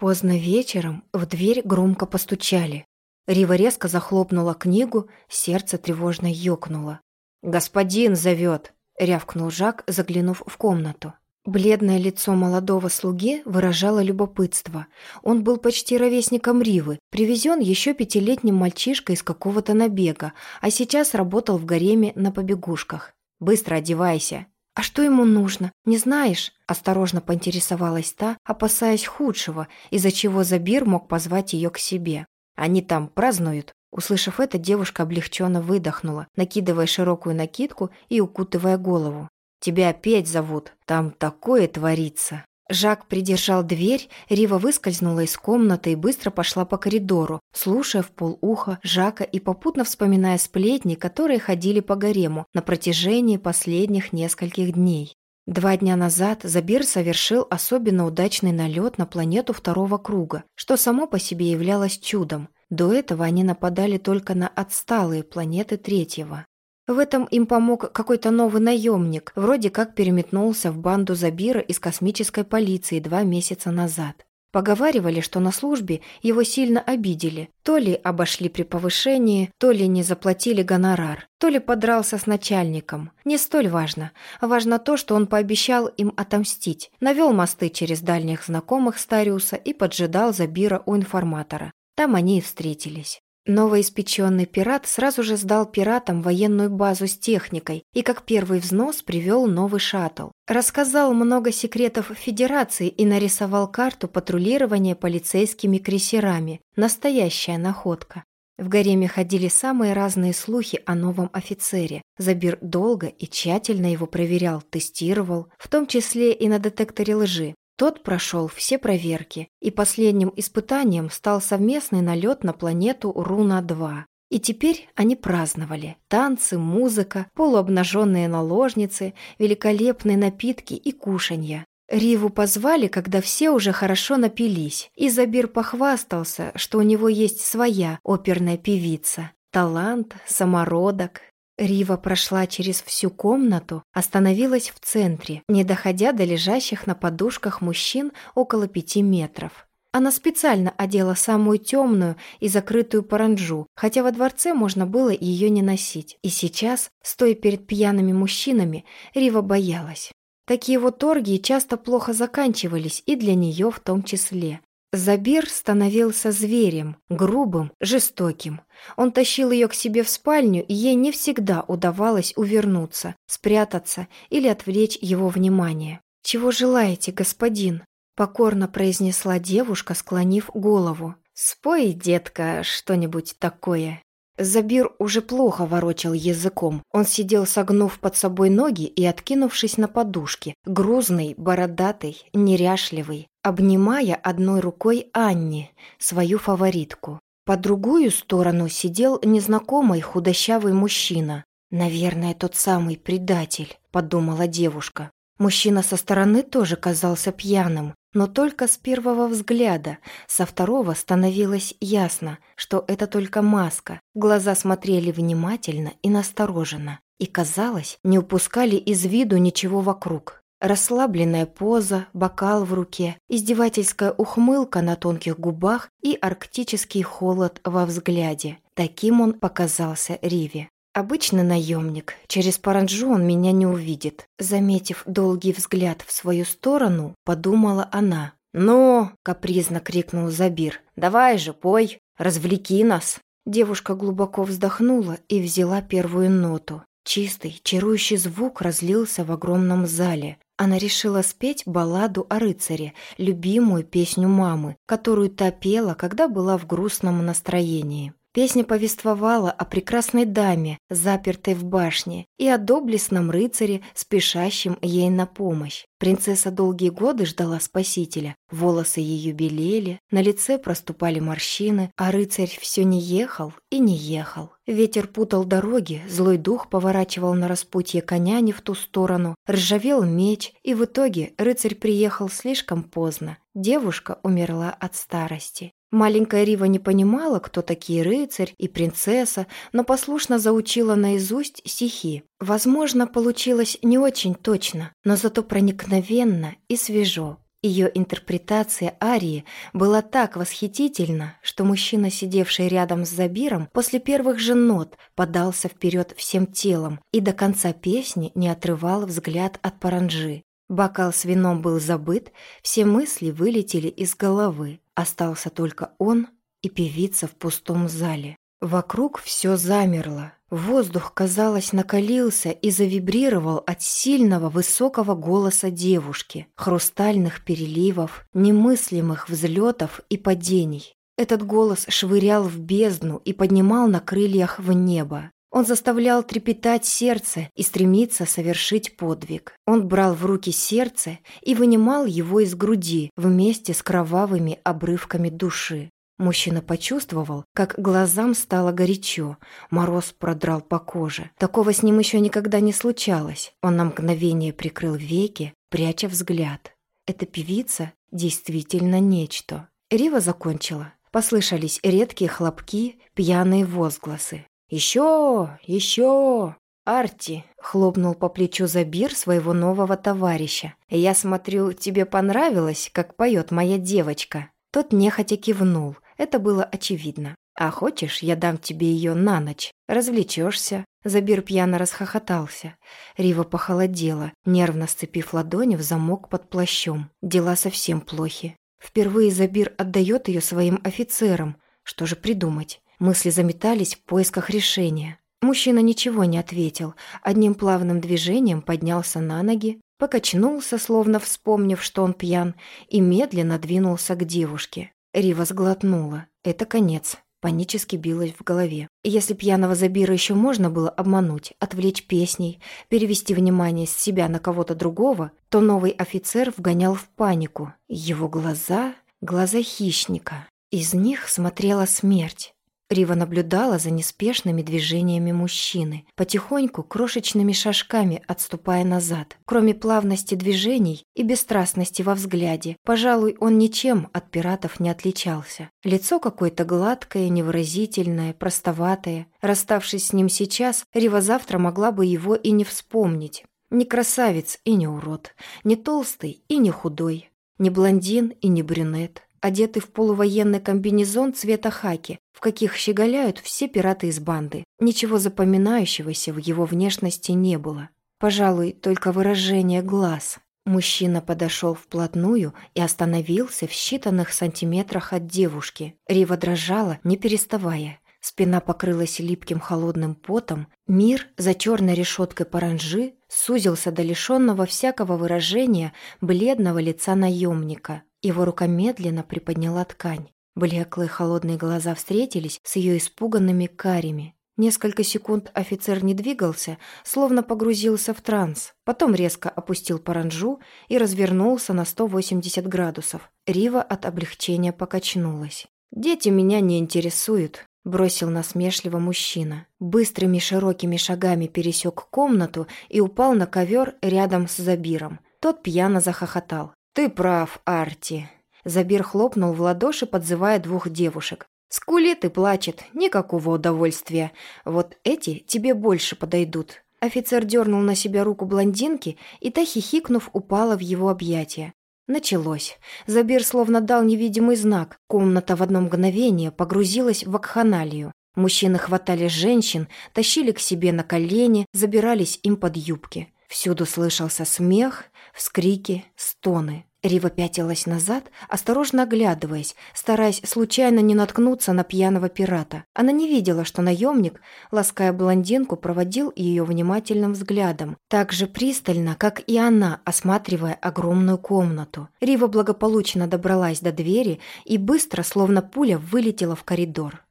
Поздно вечером в дверь громко постучали. Рива резко захлопнула книгу, сердце тревожно ёкнуло. «Господин зовет!» — рявкнул Жак, заглянув в комнату. Бледное лицо молодого слуги выражало любопытство. Он был почти ровесником Ривы, привезен еще пятилетним мальчишкой из какого-то набега, а сейчас работал в гареме на побегушках. «Быстро одевайся!» «А что ему нужно? Не знаешь?» – осторожно поинтересовалась та, опасаясь худшего, из-за чего Забир мог позвать ее к себе. «Они там празднуют». Услышав это, девушка облегченно выдохнула, накидывая широкую накидку и укутывая голову. «Тебя опять зовут, там такое творится». Жак придержал дверь, Рива выскользнула из комнаты и быстро пошла по коридору, слушая в полуха Жака и попутно вспоминая сплетни, которые ходили по гарему на протяжении последних нескольких дней. Два дня назад Забир совершил особенно удачный налет на планету второго круга, что само по себе являлось чудом. До этого они нападали только на отсталые планеты третьего. В этом им помог какой-то новый наемник, вроде как переметнулся в банду Забира из космической полиции два месяца назад. Поговаривали, что на службе его сильно обидели. То ли обошли при повышении, то ли не заплатили гонорар, то ли подрался с начальником. Не столь важно. Важно то, что он пообещал им отомстить. Навел мосты через дальних знакомых Стариуса и поджидал Забира у информатора. Там они и встретились. Новоиспеченный пират сразу же сдал пиратам военную базу с техникой и как первый взнос привел новый шаттл. Рассказал много секретов Федерации и нарисовал карту патрулирования полицейскими крейсерами. Настоящая находка. В гареме ходили самые разные слухи о новом офицере. Забир долго и тщательно его проверял, тестировал, в том числе и на детекторе лжи. Тот прошел все проверки, и последним испытанием стал совместный налет на планету Руна-2. И теперь они праздновали. Танцы, музыка, полуобнаженные наложницы, великолепные напитки и кушанья. Риву позвали, когда все уже хорошо напились, и Забир похвастался, что у него есть своя оперная певица. Талант, самородок, Рива прошла через всю комнату, остановилась в центре, не доходя до лежащих на подушках мужчин около пяти метров. Она специально одела самую темную и закрытую паранджу, хотя во дворце можно было ее не носить. И сейчас, стоя перед пьяными мужчинами, Рива боялась. Такие вот торги часто плохо заканчивались и для нее в том числе. Забир становился зверем, грубым, жестоким. Он тащил ее к себе в спальню, и ей не всегда удавалось увернуться, спрятаться или отвлечь его внимание. «Чего желаете, господин?» – покорно произнесла девушка, склонив голову. «Спой, детка, что-нибудь такое». Забир уже плохо ворочал языком. Он сидел, согнув под собой ноги и откинувшись на подушки. Грузный, бородатый, неряшливый, обнимая одной рукой Анни, свою фаворитку. По другую сторону сидел незнакомый худощавый мужчина. «Наверное, тот самый предатель», — подумала девушка. Мужчина со стороны тоже казался пьяным, но только с первого взгляда, со второго становилось ясно, что это только маска. Глаза смотрели внимательно и настороженно, и, казалось, не упускали из виду ничего вокруг. Расслабленная поза, бокал в руке, издевательская ухмылка на тонких губах и арктический холод во взгляде. Таким он показался Риве. Обычный наемник, через паранджу он меня не увидит. Заметив долгий взгляд в свою сторону, подумала она. «Ну!» – капризно крикнул Забир. «Давай же, пой, развлеки нас!» Девушка глубоко вздохнула и взяла первую ноту. Чистый, чарующий звук разлился в огромном зале. Она решила спеть балладу о рыцаре, любимую песню мамы, которую та пела, когда была в грустном настроении. Песня повествовала о прекрасной даме, запертой в башне, и о доблестном рыцаре, спешащем ей на помощь. Принцесса долгие годы ждала спасителя. Волосы ее белели, на лице проступали морщины, а рыцарь все не ехал и не ехал. Ветер путал дороги, злой дух поворачивал на распутье коня не в ту сторону, ржавел меч, и в итоге рыцарь приехал слишком поздно. Девушка умерла от старости. Маленькая Рива не понимала, кто такие рыцарь и принцесса, но послушно заучила наизусть стихи. Возможно, получилось не очень точно, но зато проникновенно и свежо. Ее интерпретация арии была так восхитительна, что мужчина, сидевший рядом с Забиром, после первых же нот подался вперед всем телом и до конца песни не отрывал взгляд от паранджи. Бокал с вином был забыт, все мысли вылетели из головы. Остался только он и певица в пустом зале. Вокруг все замерло. Воздух, казалось, накалился и завибрировал от сильного высокого голоса девушки, хрустальных переливов, немыслимых взлетов и падений. Этот голос швырял в бездну и поднимал на крыльях в небо. Он заставлял трепетать сердце и стремиться совершить подвиг. Он брал в руки сердце и вынимал его из груди вместе с кровавыми обрывками души. Мужчина почувствовал, как глазам стало горячо, мороз продрал по коже. Такого с ним еще никогда не случалось. Он на мгновение прикрыл веки, пряча взгляд. Эта певица действительно нечто. Рива закончила. Послышались редкие хлопки, пьяные возгласы. «Еще! Еще!» «Арти!» — хлопнул по плечу Забир своего нового товарища. «Я смотрю, тебе понравилось, как поет моя девочка?» Тот нехотя кивнул — это было очевидно. «А хочешь, я дам тебе ее на ночь? Развлечешься?» Забир пьяно расхохотался. Рива похолодела, нервно сцепив ладони в замок под плащом. Дела совсем плохи. Впервые Забир отдает ее своим офицерам. Что же придумать? Мысли заметались в поисках решения. Мужчина ничего не ответил, одним плавным движением поднялся на ноги, покачнулся, словно вспомнив, что он пьян, и медленно двинулся к девушке. Рива сглотнула. Это конец. Панически билось в голове. Если пьяного Забира еще можно было обмануть, отвлечь песней, перевести внимание с себя на кого-то другого, то новый офицер вгонял в панику. Его глаза — глаза хищника. Из них смотрела смерть. Рива наблюдала за неспешными движениями мужчины, потихоньку крошечными шажками отступая назад. Кроме плавности движений и бесстрастности во взгляде, пожалуй, он ничем от пиратов не отличался. Лицо какое-то гладкое, невыразительное, простоватое. Расставшись с ним сейчас, Рива завтра могла бы его и не вспомнить. Не красавец и не урод, не толстый и не худой, не блондин и не брюнет одетый в полувоенный комбинезон цвета хаки, в каких щеголяют все пираты из банды. Ничего запоминающегося в его внешности не было. Пожалуй, только выражение глаз. Мужчина подошел вплотную и остановился в считанных сантиметрах от девушки. Рива дрожала, не переставая. Спина покрылась липким холодным потом. Мир за черной решеткой паранжи сузился до лишенного всякого выражения бледного лица наемника. Его рука медленно приподняла ткань. Блеклые холодные глаза встретились с ее испуганными карими. Несколько секунд офицер не двигался, словно погрузился в транс. Потом резко опустил паранжу и развернулся на 180 градусов. Рива от облегчения покачнулась. «Дети меня не интересуют», — бросил насмешливо мужчина. Быстрыми широкими шагами пересек комнату и упал на ковер рядом с Забиром. Тот пьяно захохотал. «Ты прав, Арти». Забир хлопнул в ладоши, подзывая двух девушек. «Скулит и плачет, никакого удовольствия. Вот эти тебе больше подойдут». Офицер дернул на себя руку блондинки, и та, хихикнув, упала в его объятия. Началось. Забир словно дал невидимый знак. Комната в одно мгновение погрузилась в акханалию. Мужчины хватали женщин, тащили к себе на колени, забирались им под юбки. Всюду слышался смех, вскрики, стоны. Рива пятилась назад, осторожно оглядываясь, стараясь случайно не наткнуться на пьяного пирата. Она не видела, что наемник, лаская блондинку, проводил ее внимательным взглядом, так же пристально, как и она, осматривая огромную комнату. Рива благополучно добралась до двери и быстро, словно пуля, вылетела в коридор.